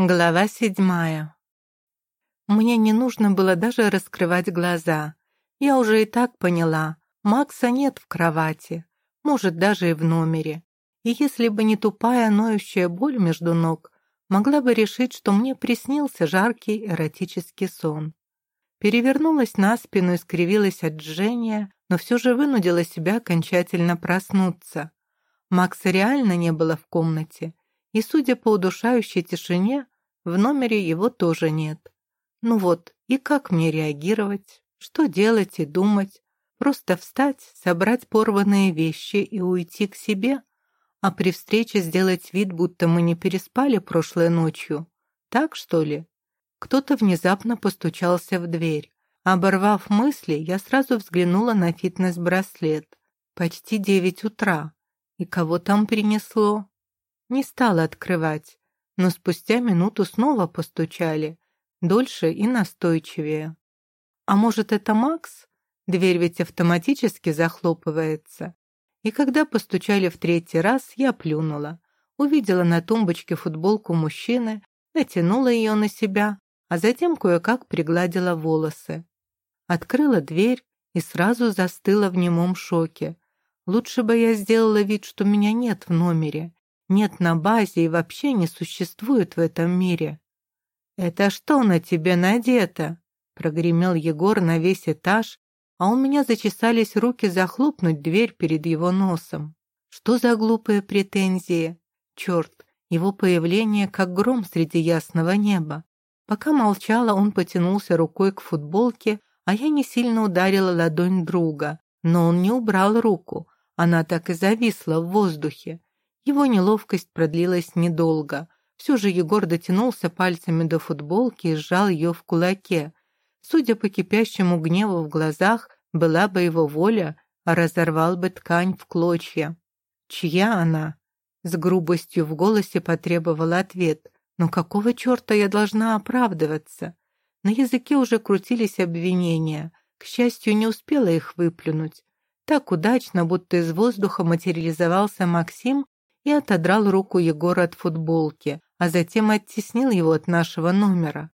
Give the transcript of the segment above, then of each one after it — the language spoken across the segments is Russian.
Глава седьмая. Мне не нужно было даже раскрывать глаза. Я уже и так поняла, Макса нет в кровати, может, даже и в номере. И если бы не тупая ноющая боль между ног, могла бы решить, что мне приснился жаркий эротический сон. Перевернулась на спину и скривилась от жжения, но все же вынудила себя окончательно проснуться. Макса реально не было в комнате, и, судя по удушающей тишине, в номере его тоже нет. Ну вот, и как мне реагировать? Что делать и думать? Просто встать, собрать порванные вещи и уйти к себе? А при встрече сделать вид, будто мы не переспали прошлой ночью? Так, что ли? Кто-то внезапно постучался в дверь. Оборвав мысли, я сразу взглянула на фитнес-браслет. Почти девять утра. И кого там принесло? Не стала открывать, но спустя минуту снова постучали, дольше и настойчивее. А может, это Макс? Дверь ведь автоматически захлопывается. И когда постучали в третий раз, я плюнула. Увидела на тумбочке футболку мужчины, натянула ее на себя, а затем кое-как пригладила волосы. Открыла дверь и сразу застыла в немом шоке. Лучше бы я сделала вид, что меня нет в номере, нет на базе и вообще не существует в этом мире. «Это что на тебе надето?» — прогремел Егор на весь этаж, а у меня зачесались руки захлопнуть дверь перед его носом. Что за глупые претензии? Черт, его появление как гром среди ясного неба. Пока молчала, он потянулся рукой к футболке, а я не сильно ударила ладонь друга, но он не убрал руку, она так и зависла в воздухе. Его неловкость продлилась недолго. Все же Егор дотянулся пальцами до футболки и сжал ее в кулаке. Судя по кипящему гневу в глазах, была бы его воля, а разорвал бы ткань в клочья. «Чья она?» С грубостью в голосе потребовал ответ. «Но какого черта я должна оправдываться?» На языке уже крутились обвинения. К счастью, не успела их выплюнуть. Так удачно, будто из воздуха материализовался Максим и отодрал руку Егора от футболки, а затем оттеснил его от нашего номера.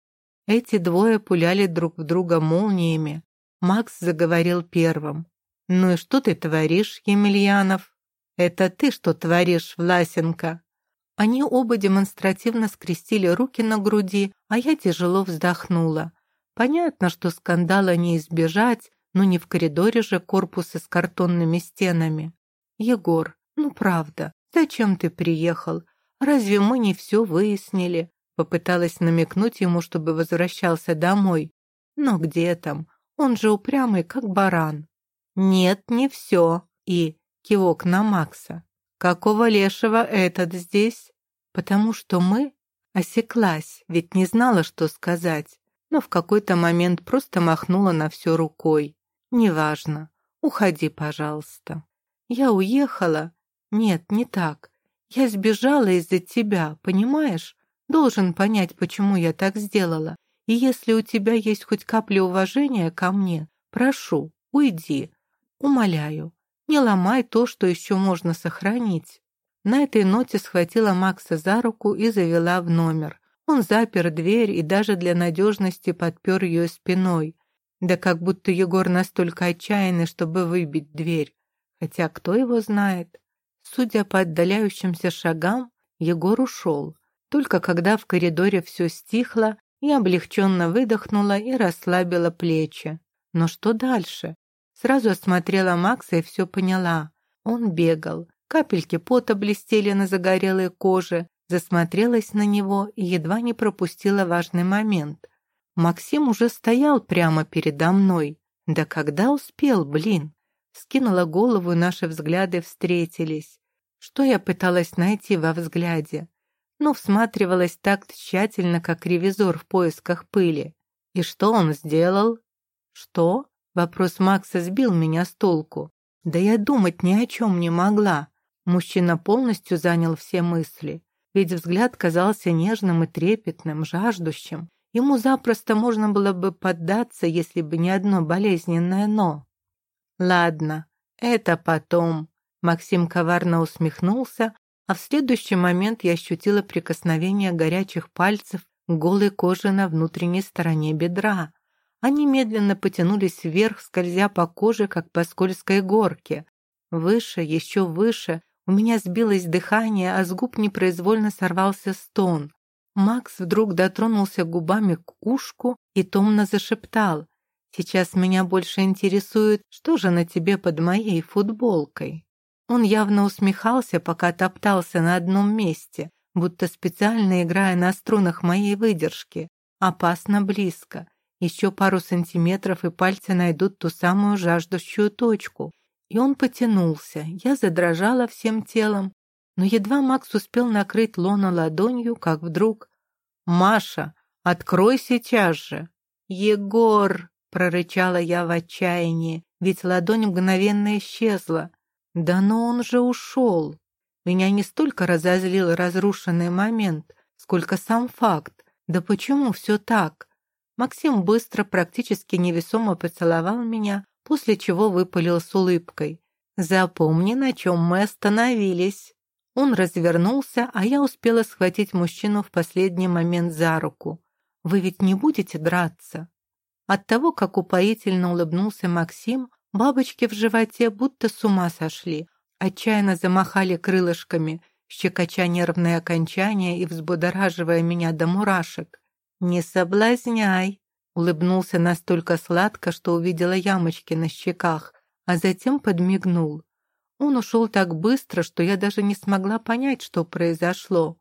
Эти двое пуляли друг в друга молниями. Макс заговорил первым. «Ну и что ты творишь, Емельянов?» «Это ты что творишь, Власенко?» Они оба демонстративно скрестили руки на груди, а я тяжело вздохнула. Понятно, что скандала не избежать, но не в коридоре же корпусы с картонными стенами. Егор, ну правда, «Зачем ты приехал? Разве мы не все выяснили?» Попыталась намекнуть ему, чтобы возвращался домой. Но где там? Он же упрямый, как баран. «Нет, не все». И кивок на Макса. «Какого лешего этот здесь?» «Потому что мы...» Осеклась, ведь не знала, что сказать, но в какой-то момент просто махнула на все рукой. «Неважно. Уходи, пожалуйста». Я уехала, нет, не так. Я сбежала из-за тебя, понимаешь? Должен понять, почему я так сделала. И если у тебя есть хоть капля уважения ко мне, прошу, уйди. Умоляю, не ломай то, что еще можно сохранить. На этой ноте схватила Макса за руку и завела в номер. Он запер дверь и даже для надежности подпер ее спиной. Да как будто Егор настолько отчаянный, чтобы выбить дверь. Хотя кто его знает? Судя по отдаляющимся шагам, Егор ушел. Только когда в коридоре все стихло, я облегченно выдохнула и расслабила плечи. Но что дальше? Сразу осмотрела Макса и все поняла. Он бегал. Капельки пота блестели на загорелой коже. Засмотрелась на него и едва не пропустила важный момент. Максим уже стоял прямо передо мной. Да когда успел, блин? Скинула голову, наши взгляды встретились. Что я пыталась найти во взгляде? Ну, всматривалась так тщательно, как ревизор в поисках пыли. И что он сделал? Что? Вопрос Макса сбил меня с толку. Да я думать ни о чем не могла. Мужчина полностью занял все мысли. Ведь взгляд казался нежным и трепетным, жаждущим. Ему запросто можно было бы поддаться, если бы не одно болезненное «но». Ладно, это потом. Максим коварно усмехнулся, а в следующий момент я ощутила прикосновение горячих пальцев к голой коже на внутренней стороне бедра. Они медленно потянулись вверх, скользя по коже, как по скользкой горке. Выше, еще выше, у меня сбилось дыхание, а с губ непроизвольно сорвался стон. Макс вдруг дотронулся губами к ушку и томно зашептал. «Сейчас меня больше интересует, что же на тебе под моей футболкой?» Он явно усмехался, пока топтался на одном месте, будто специально играя на струнах моей выдержки. Опасно близко. Еще пару сантиметров, и пальцы найдут ту самую жаждущую точку. И он потянулся. Я задрожала всем телом. Но едва Макс успел накрыть лона ладонью, как вдруг... «Маша, открой сейчас же!» «Егор!» — прорычала я в отчаянии, ведь ладонь мгновенно исчезла. Да но он же ушел. Меня не столько разозлил разрушенный момент, сколько сам факт. Да почему все так? Максим быстро, практически невесомо поцеловал меня, после чего выпалил с улыбкой. «Запомни, на чем мы остановились». Он развернулся, а я успела схватить мужчину в последний момент за руку. «Вы ведь не будете драться?» От того, как упоительно улыбнулся Максим, Бабочки в животе будто с ума сошли, отчаянно замахали крылышками, щекоча нервные окончания и взбудораживая меня до мурашек. «Не соблазняй!» Улыбнулся настолько сладко, что увидела ямочки на щеках, а затем подмигнул. Он ушел так быстро, что я даже не смогла понять, что произошло.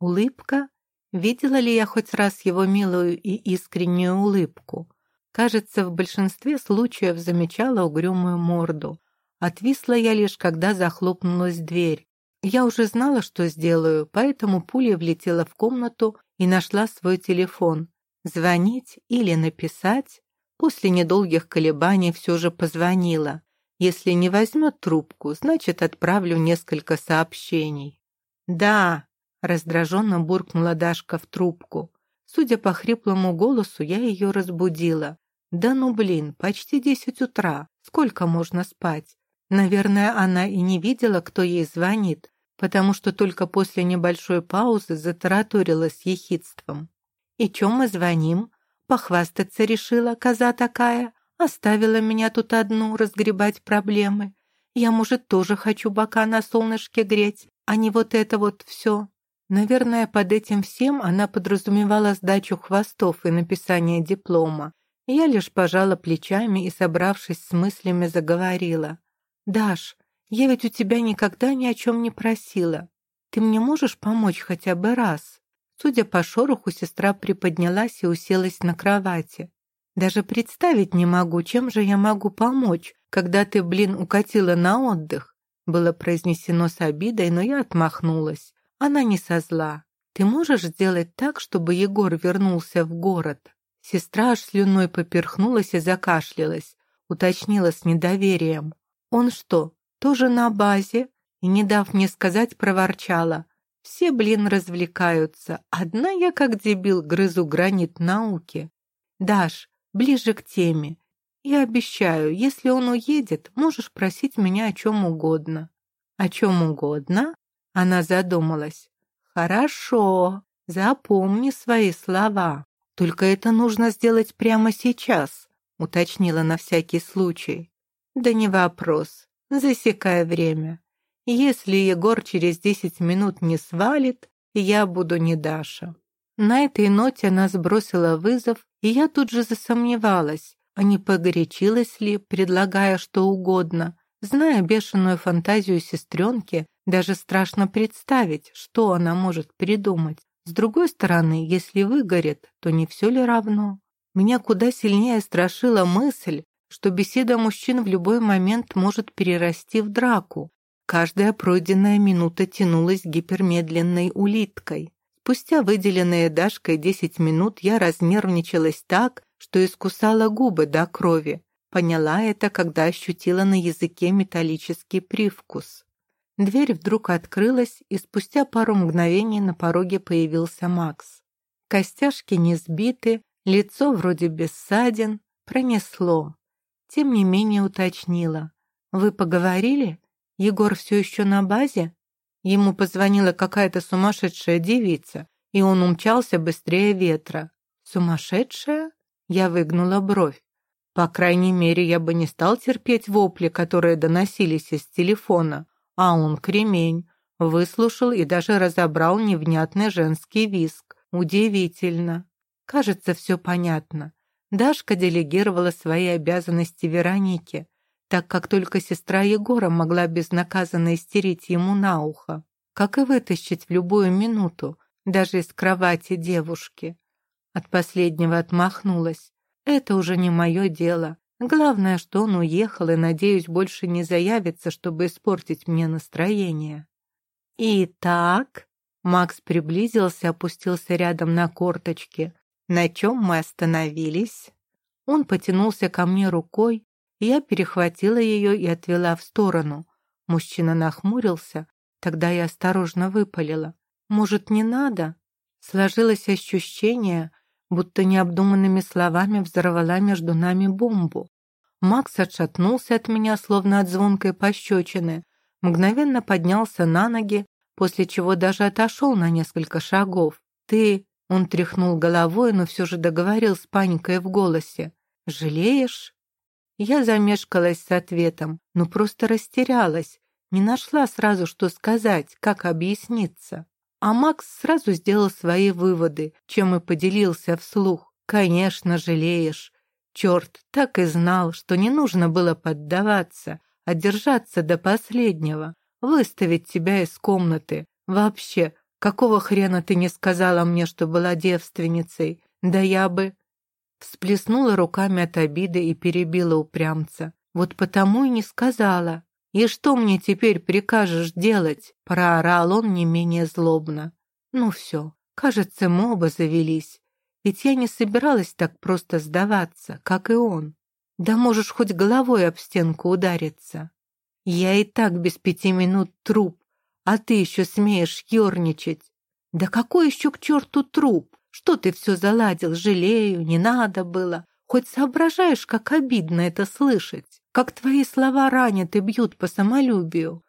Улыбка? Видела ли я хоть раз его милую и искреннюю улыбку? Кажется, в большинстве случаев замечала угрюмую морду. Отвисла я лишь, когда захлопнулась дверь. Я уже знала, что сделаю, поэтому пуля влетела в комнату и нашла свой телефон. Звонить или написать? После недолгих колебаний все же позвонила. Если не возьмет трубку, значит, отправлю несколько сообщений. «Да», — раздраженно буркнула Дашка в трубку. Судя по хриплому голосу, я ее разбудила. Да ну блин, почти десять утра. Сколько можно спать? Наверное, она и не видела, кто ей звонит, потому что только после небольшой паузы затараторила с ехидством. «И чем мы звоним?» Похвастаться решила, коза такая. Оставила меня тут одну разгребать проблемы. Я, может, тоже хочу бока на солнышке греть, а не вот это вот все. Наверное, под этим всем она подразумевала сдачу хвостов и написание диплома. Я лишь пожала плечами и, собравшись с мыслями, заговорила. «Даш, я ведь у тебя никогда ни о чем не просила. Ты мне можешь помочь хотя бы раз?» Судя по шороху, сестра приподнялась и уселась на кровати. «Даже представить не могу, чем же я могу помочь, когда ты, блин, укатила на отдых?» Было произнесено с обидой, но я отмахнулась. Она не со зла. «Ты можешь сделать так, чтобы Егор вернулся в город?» Сестра аж слюной поперхнулась и закашлялась, уточнила с недоверием. «Он что, тоже на базе?» И, не дав мне сказать, проворчала. «Все, блин, развлекаются. Одна я, как дебил, грызу гранит науки. Даш, ближе к теме. Я обещаю, если он уедет, можешь просить меня о чем угодно». «О чем угодно?» Она задумалась. «Хорошо, запомни свои слова». «Только это нужно сделать прямо сейчас», — уточнила на всякий случай. «Да не вопрос. Засекай время. Если Егор через десять минут не свалит, я буду не Даша». На этой ноте она сбросила вызов, и я тут же засомневалась, а не погорячилась ли, предлагая что угодно. Зная бешеную фантазию сестренки, даже страшно представить, что она может придумать. С другой стороны, если выгорит, то не все ли равно? Меня куда сильнее страшила мысль, что беседа мужчин в любой момент может перерасти в драку. Каждая пройденная минута тянулась гипермедленной улиткой. Спустя выделенные Дашкой десять минут я разнервничалась так, что искусала губы до крови. Поняла это, когда ощутила на языке металлический привкус. Дверь вдруг открылась, и спустя пару мгновений на пороге появился Макс. Костяшки не сбиты, лицо вроде без ссадин, пронесло. Тем не менее уточнила. «Вы поговорили? Егор все еще на базе?» Ему позвонила какая-то сумасшедшая девица, и он умчался быстрее ветра. Сумасшедшая? Я выгнула бровь. По крайней мере, я бы не стал терпеть вопли, которые доносились из телефона. А он кремень. Выслушал и даже разобрал невнятный женский виск. Удивительно. Кажется, все понятно. Дашка делегировала свои обязанности Веронике, так как только сестра Егора могла безнаказанно истерить ему на ухо, как и вытащить в любую минуту, даже из кровати девушки. От последнего отмахнулась. Это уже не мое дело. Главное, что он уехал и, надеюсь, больше не заявится, чтобы испортить мне настроение. «Итак...» Макс приблизился, опустился рядом на корточки. «На чем мы остановились?» Он потянулся ко мне рукой, я перехватила ее и отвела в сторону. Мужчина нахмурился, тогда я осторожно выпалила. «Может, не надо?» Сложилось ощущение, будто необдуманными словами взорвала между нами бомбу. Макс отшатнулся от меня, словно от звонкой пощечины, мгновенно поднялся на ноги, после чего даже отошел на несколько шагов. «Ты...» — он тряхнул головой, но все же договорил с паникой в голосе. «Жалеешь?» Я замешкалась с ответом, но просто растерялась, не нашла сразу, что сказать, как объясниться. А Макс сразу сделал свои выводы, чем и поделился вслух. «Конечно, жалеешь. Черт, так и знал, что не нужно было поддаваться, а держаться до последнего, выставить тебя из комнаты. Вообще, какого хрена ты не сказала мне, что была девственницей? Да я бы...» Всплеснула руками от обиды и перебила упрямца. «Вот потому и не сказала. «И что мне теперь прикажешь делать?» — проорал он не менее злобно. «Ну все, кажется, мы оба завелись. Ведь я не собиралась так просто сдаваться, как и он. Да можешь хоть головой об стенку удариться. Я и так без пяти минут труп, а ты еще смеешь ерничать. Да какой еще к черту труп? Что ты все заладил? Жалею, не надо было. Хоть соображаешь, как обидно это слышать как твои слова ранят и бьют по самолюбию.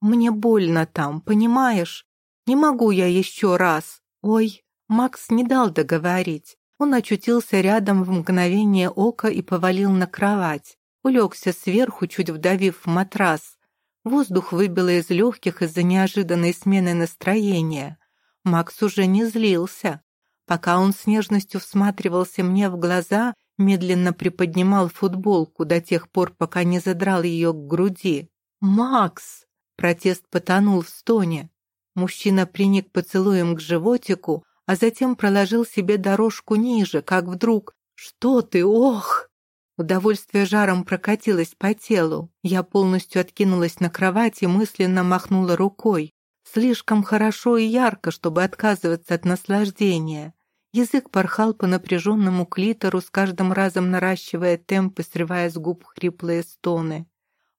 Мне больно там, понимаешь? Не могу я еще раз. Ой, Макс не дал договорить. Он очутился рядом в мгновение ока и повалил на кровать. Улегся сверху, чуть вдавив в матрас. Воздух выбило из легких из-за неожиданной смены настроения. Макс уже не злился. Пока он с нежностью всматривался мне в глаза, медленно приподнимал футболку до тех пор, пока не задрал ее к груди. «Макс!» Протест потонул в стоне. Мужчина приник поцелуем к животику, а затем проложил себе дорожку ниже, как вдруг «Что ты, ох!» Удовольствие жаром прокатилось по телу. Я полностью откинулась на кровать и мысленно махнула рукой. Слишком хорошо и ярко, чтобы отказываться от наслаждения. Язык порхал по напряженному клитору, с каждым разом наращивая темп и срывая с губ хриплые стоны.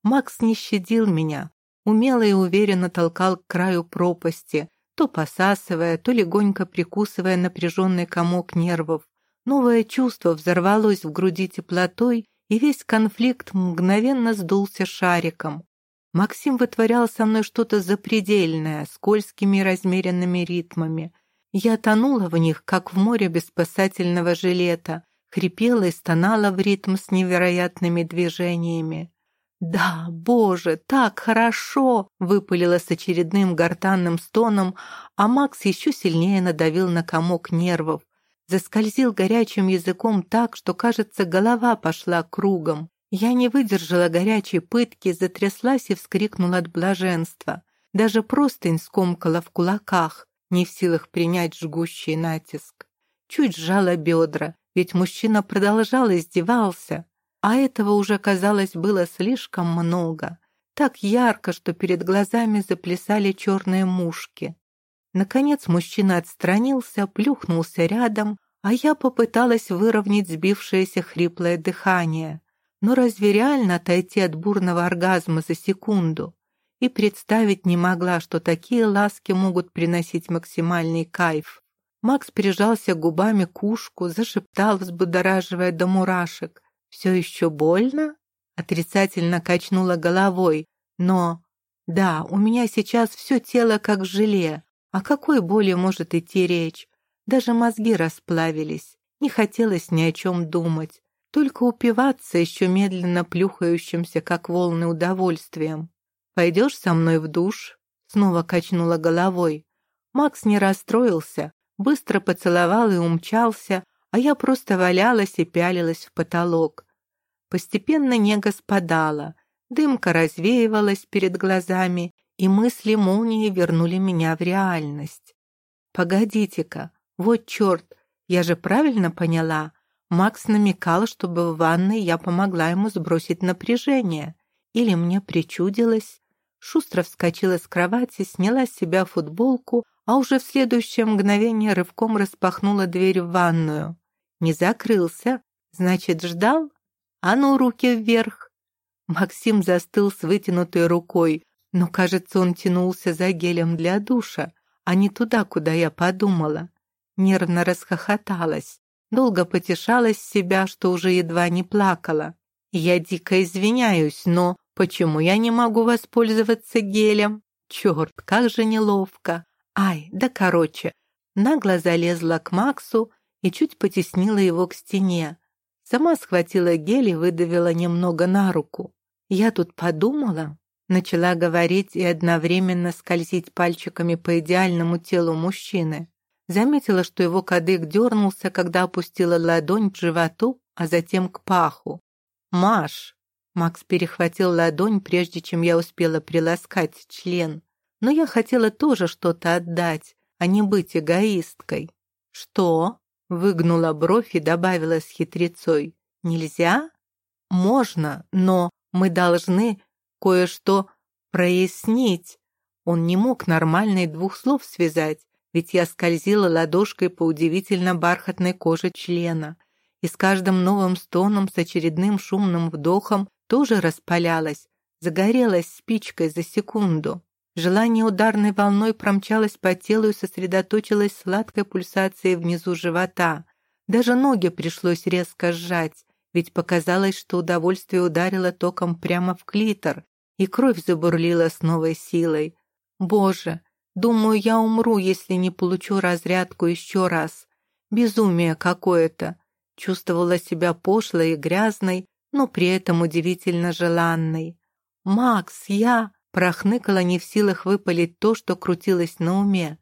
Макс не щадил меня, умело и уверенно толкал к краю пропасти, то посасывая, то легонько прикусывая напряженный комок нервов. Новое чувство взорвалось в груди теплотой, и весь конфликт мгновенно сдулся шариком. Максим вытворял со мной что-то запредельное, скользкими размеренными ритмами. Я тонула в них, как в море без спасательного жилета, хрипела и стонала в ритм с невероятными движениями. «Да, боже, так хорошо!» — выпалила с очередным гортанным стоном, а Макс еще сильнее надавил на комок нервов. Заскользил горячим языком так, что, кажется, голова пошла кругом. Я не выдержала горячей пытки, затряслась и вскрикнула от блаженства. Даже простынь скомкала в кулаках не в силах принять жгущий натиск. Чуть сжала бедра, ведь мужчина продолжал издевался, а этого уже, казалось, было слишком много. Так ярко, что перед глазами заплясали черные мушки. Наконец мужчина отстранился, плюхнулся рядом, а я попыталась выровнять сбившееся хриплое дыхание. Но разве реально отойти от бурного оргазма за секунду? и представить не могла, что такие ласки могут приносить максимальный кайф. Макс прижался губами к ушку, зашептал, взбудораживая до мурашек. «Все еще больно?» Отрицательно качнула головой. «Но... Да, у меня сейчас все тело как желе. О какой боли может идти речь? Даже мозги расплавились. Не хотелось ни о чем думать. Только упиваться еще медленно плюхающимся, как волны, удовольствием. «Пойдешь со мной в душ?» Снова качнула головой. Макс не расстроился, быстро поцеловал и умчался, а я просто валялась и пялилась в потолок. Постепенно нега спадала, дымка развеивалась перед глазами, и мысли молнии вернули меня в реальность. «Погодите-ка, вот черт, я же правильно поняла?» Макс намекал, чтобы в ванной я помогла ему сбросить напряжение. Или мне причудилось? Шустро вскочила с кровати, сняла с себя футболку, а уже в следующее мгновение рывком распахнула дверь в ванную. Не закрылся, значит, ждал? А ну, руки вверх! Максим застыл с вытянутой рукой, но, кажется, он тянулся за гелем для душа, а не туда, куда я подумала. Нервно расхохоталась, долго потешалась себя, что уже едва не плакала. Я дико извиняюсь, но почему я не могу воспользоваться гелем? Черт, как же неловко. Ай, да короче. Нагло залезла к Максу и чуть потеснила его к стене. Сама схватила гель и выдавила немного на руку. Я тут подумала, начала говорить и одновременно скользить пальчиками по идеальному телу мужчины. Заметила, что его кадык дернулся, когда опустила ладонь к животу, а затем к паху. «Маш!» Макс перехватил ладонь, прежде чем я успела приласкать член. Но я хотела тоже что-то отдать, а не быть эгоисткой. «Что?» — выгнула бровь и добавила с хитрецой. «Нельзя?» «Можно, но мы должны кое-что прояснить». Он не мог нормально двух слов связать, ведь я скользила ладошкой по удивительно бархатной коже члена и с каждым новым стоном с очередным шумным вдохом тоже распалялась, загорелась спичкой за секунду. Желание ударной волной промчалось по телу и сосредоточилось сладкой пульсацией внизу живота. Даже ноги пришлось резко сжать, ведь показалось, что удовольствие ударило током прямо в клитор, и кровь забурлила с новой силой. Боже, Думаю, я умру, если не получу разрядку еще раз. Безумие какое-то. Чувствовала себя пошлой и грязной, но при этом удивительно желанной. «Макс, я...» прохныкала не в силах выпалить то, что крутилось на уме.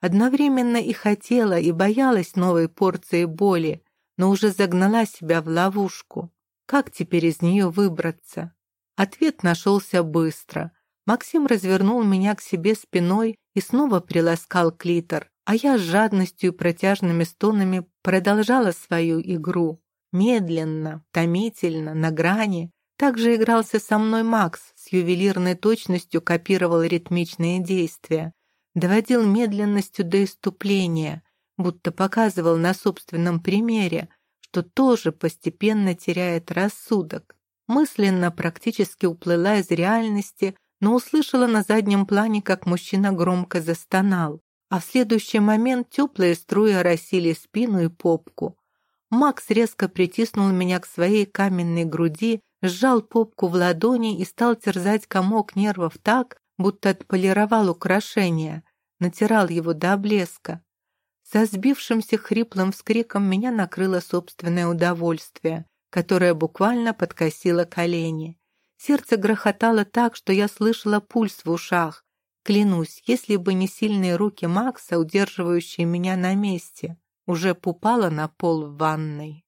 Одновременно и хотела, и боялась новой порции боли, но уже загнала себя в ловушку. Как теперь из нее выбраться? Ответ нашелся быстро. Максим развернул меня к себе спиной и снова приласкал клитор, а я с жадностью и протяжными стонами продолжала свою игру. Медленно, томительно, на грани. Также игрался со мной Макс, ювелирной точностью копировал ритмичные действия, доводил медленностью до иступления, будто показывал на собственном примере, что тоже постепенно теряет рассудок. Мысленно практически уплыла из реальности, но услышала на заднем плане, как мужчина громко застонал, а в следующий момент теплые струи оросили спину и попку. Макс резко притиснул меня к своей каменной груди, сжал попку в ладони и стал терзать комок нервов так, будто отполировал украшение, натирал его до блеска. Со сбившимся хриплым вскриком меня накрыло собственное удовольствие, которое буквально подкосило колени. Сердце грохотало так, что я слышала пульс в ушах. Клянусь, если бы не сильные руки Макса, удерживающие меня на месте, уже пупала на пол в ванной.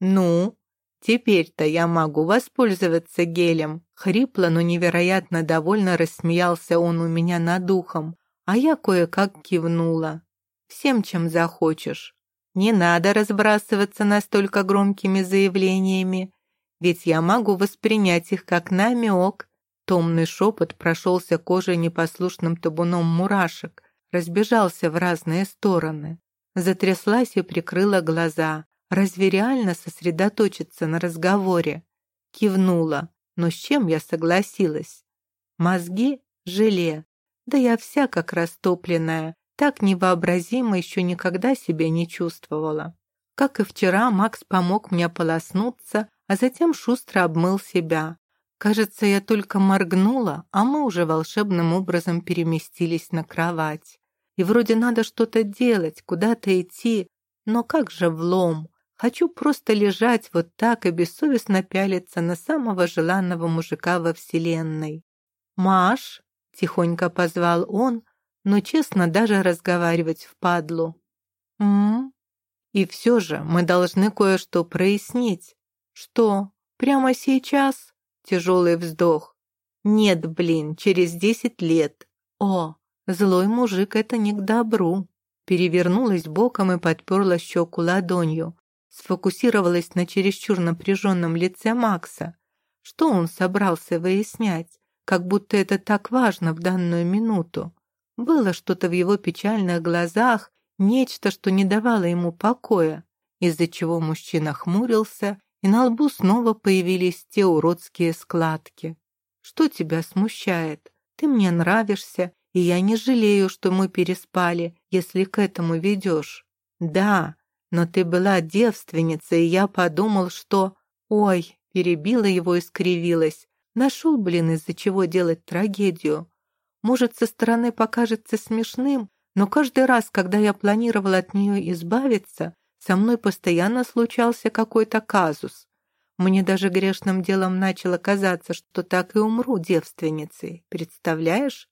«Ну, теперь-то я могу воспользоваться гелем», хрипло, но невероятно довольно рассмеялся он у меня над ухом, а я кое-как кивнула. «Всем, чем захочешь. Не надо разбрасываться настолько громкими заявлениями ведь я могу воспринять их как намек. Томный шепот прошелся кожей непослушным табуном мурашек, разбежался в разные стороны. Затряслась и прикрыла глаза. Разве реально сосредоточиться на разговоре? Кивнула, но с чем я согласилась? Мозги — желе. Да я вся как растопленная, так невообразимо еще никогда себя не чувствовала. Как и вчера, Макс помог мне полоснуться, а затем шустро обмыл себя. Кажется, я только моргнула, а мы уже волшебным образом переместились на кровать. И вроде надо что-то делать, куда-то идти, но как же влом? Хочу просто лежать вот так и бессовестно пялиться на самого желанного мужика во вселенной. «Маш!» — тихонько позвал он, но, честно, даже разговаривать впадлу. «М? И все же мы должны кое-что прояснить. Что, прямо сейчас?» Тяжелый вздох. «Нет, блин, через десять лет. О, злой мужик — это не к добру». Перевернулась боком и подперла щеку ладонью. Сфокусировалась на чересчур напряженном лице Макса. Что он собрался выяснять? Как будто это так важно в данную минуту. Было что-то в его печальных глазах, нечто, что не давало ему покоя, из-за чего мужчина хмурился и на лбу снова появились те уродские складки. «Что тебя смущает? Ты мне нравишься, и я не жалею, что мы переспали, если к этому ведешь. Да, но ты была девственницей, и я подумал, что... Ой, перебила его и скривилась. Нашел, блин, из-за чего делать трагедию. Может, со стороны покажется смешным, но каждый раз, когда я планировал от нее избавиться, со мной постоянно случался какой-то казус. Мне даже грешным делом начало казаться, что так и умру девственницей. Представляешь?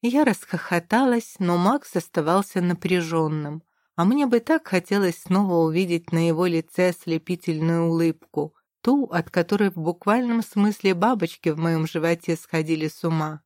Я расхохоталась, но Макс оставался напряженным. А мне бы так хотелось снова увидеть на его лице ослепительную улыбку, ту, от которой в буквальном смысле бабочки в моем животе сходили с ума.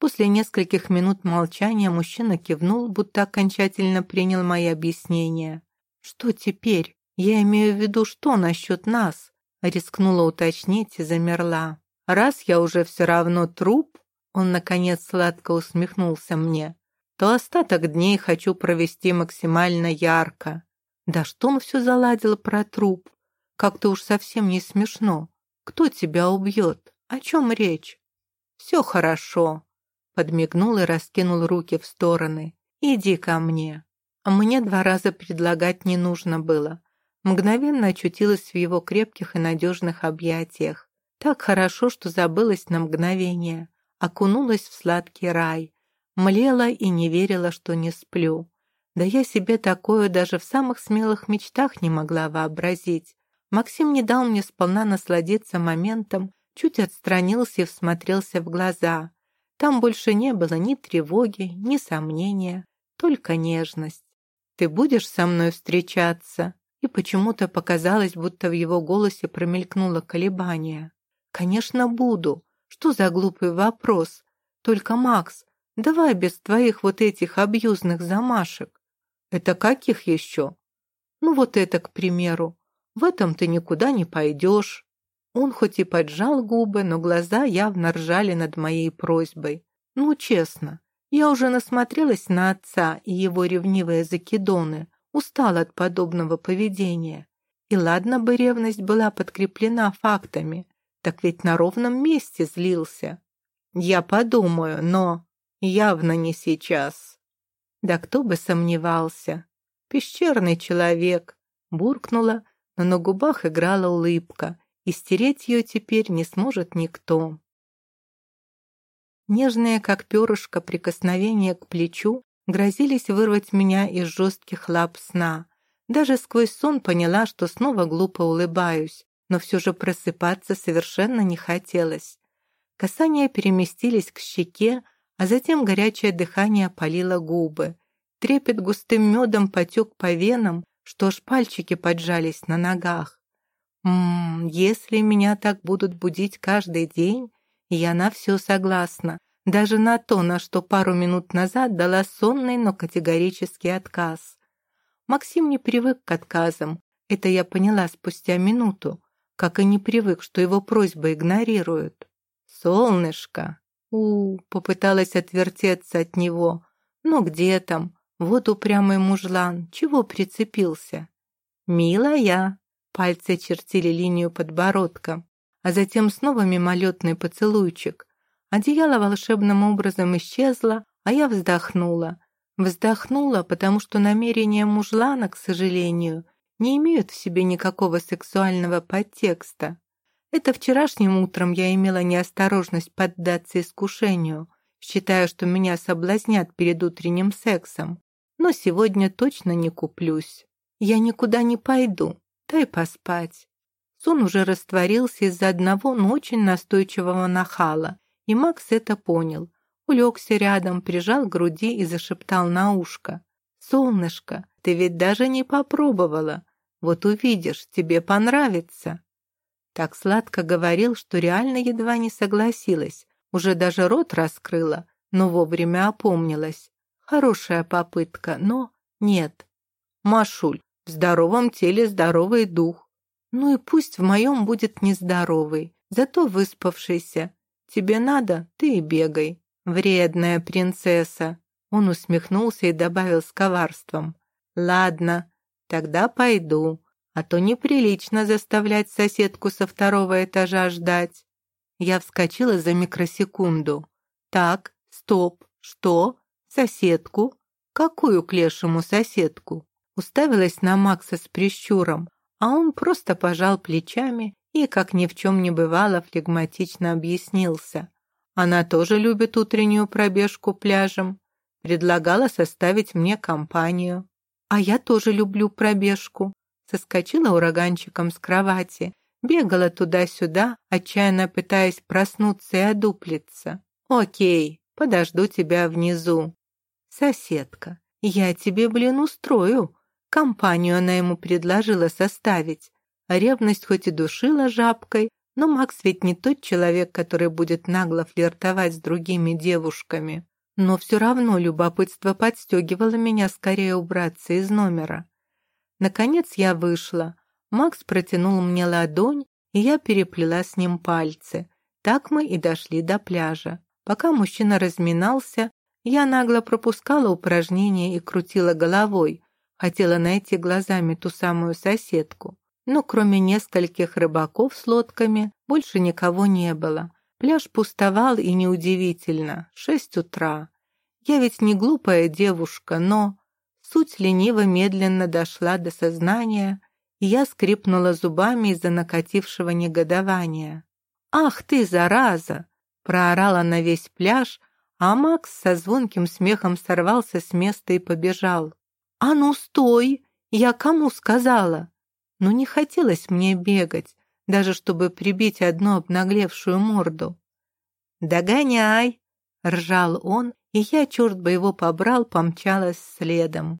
После нескольких минут молчания мужчина кивнул, будто окончательно принял мои объяснения. «Что теперь? Я имею в виду, что насчет нас?» Рискнула уточнить и замерла. «Раз я уже все равно труп», он, наконец, сладко усмехнулся мне, то остаток дней хочу провести максимально ярко. Да что он все заладил про труп? Как-то уж совсем не смешно. Кто тебя убьет? О чем речь? Все хорошо. Подмигнул и раскинул руки в стороны. Иди ко мне. Мне два раза предлагать не нужно было. Мгновенно очутилась в его крепких и надежных объятиях. Так хорошо, что забылась на мгновение. Окунулась в сладкий рай. Млела и не верила, что не сплю. Да я себе такое даже в самых смелых мечтах не могла вообразить. Максим не дал мне сполна насладиться моментом, чуть отстранился и всмотрелся в глаза. Там больше не было ни тревоги, ни сомнения, только нежность. «Ты будешь со мной встречаться?» И почему-то показалось, будто в его голосе промелькнуло колебание. «Конечно, буду. Что за глупый вопрос? Только, Макс, давай без твоих вот этих абьюзных замашек». «Это каких еще?» «Ну вот это, к примеру. В этом ты никуда не пойдешь». Он хоть и поджал губы, но глаза явно ржали над моей просьбой. «Ну, честно, я уже насмотрелась на отца и его ревнивые закидоны, устала от подобного поведения. И ладно бы ревность была подкреплена фактами, так ведь на ровном месте злился. Я подумаю, но явно не сейчас. Да кто бы сомневался. Пещерный человек. Буркнула, но на губах играла улыбка, и стереть ее теперь не сможет никто. Нежные, как перышко, прикосновения к плечу грозились вырвать меня из жестких лап сна. Даже сквозь сон поняла, что снова глупо улыбаюсь, но все же просыпаться совершенно не хотелось. Касания переместились к щеке, а затем горячее дыхание опалило губы. Трепет густым медом потек по венам, что аж пальчики поджались на ногах. Ммм, если меня так будут будить каждый день, я на все согласна, даже на то, на что пару минут назад дала сонный, но категорический отказ. Максим не привык к отказам, это я поняла спустя минуту, как и не привык, что его просьбы игнорируют. «Солнышко!» У, попыталась отвертеться от него. «Ну где там? Вот упрямый мужлан, чего прицепился?» «Милая!» Пальцы чертили линию подбородка а затем снова мимолетный поцелуйчик. Одеяло волшебным образом исчезло, а я вздохнула. Вздохнула, потому что намерения мужлана, к сожалению, не имеют в себе никакого сексуального подтекста. Это вчерашним утром я имела неосторожность поддаться искушению, считая, что меня соблазнят перед утренним сексом. Но сегодня точно не куплюсь. Я никуда не пойду, дай поспать. Сон уже растворился из-за одного, но очень настойчивого нахала, и Макс это понял. Улегся рядом, прижал к груди и зашептал на ушко. «Солнышко, ты ведь даже не попробовала. Вот увидишь, тебе понравится». Так сладко говорил, что реально едва не согласилась, уже даже рот раскрыла, но вовремя опомнилась. Хорошая попытка, но нет. Машуль, в здоровом теле здоровый дух. Ну и пусть в моем будет нездоровый, зато выспавшийся. Тебе надо, ты и бегай. Вредная принцесса. Он усмехнулся и добавил с коварством. Ладно, тогда пойду, а то неприлично заставлять соседку со второго этажа ждать. Я вскочила за микросекунду. Так, стоп, что? Соседку? Какую к лешему соседку? Уставилась на Макса с прищуром, а он просто пожал плечами и, как ни в чем не бывало, флегматично объяснился. Она тоже любит утреннюю пробежку пляжем. Предлагала составить мне компанию. А я тоже люблю пробежку. Соскочила ураганчиком с кровати, бегала туда-сюда, отчаянно пытаясь проснуться и одуплиться. «Окей, подожду тебя внизу». «Соседка, я тебе, блин, устрою», Компанию она ему предложила составить. Ревность хоть и душила жабкой, но Макс ведь не тот человек, который будет нагло флиртовать с другими девушками. Но все равно любопытство подстегивало меня скорее убраться из номера. Наконец я вышла. Макс протянул мне ладонь, и я переплела с ним пальцы. Так мы и дошли до пляжа. Пока мужчина разминался, я нагло пропускала упражнения и крутила головой, Хотела найти глазами ту самую соседку, но кроме нескольких рыбаков с лодками больше никого не было. Пляж пустовал и неудивительно. Шесть утра. Я ведь не глупая девушка, но... Суть лениво медленно дошла до сознания, и я скрипнула зубами из-за накатившего негодования. «Ах ты, зараза!» — проорала на весь пляж, а Макс со звонким смехом сорвался с места и побежал. «А ну, стой! Я кому сказала?» Но не хотелось мне бегать, даже чтобы прибить одну обнаглевшую морду. «Догоняй!» — ржал он, и я, черт бы его побрал, помчалась следом.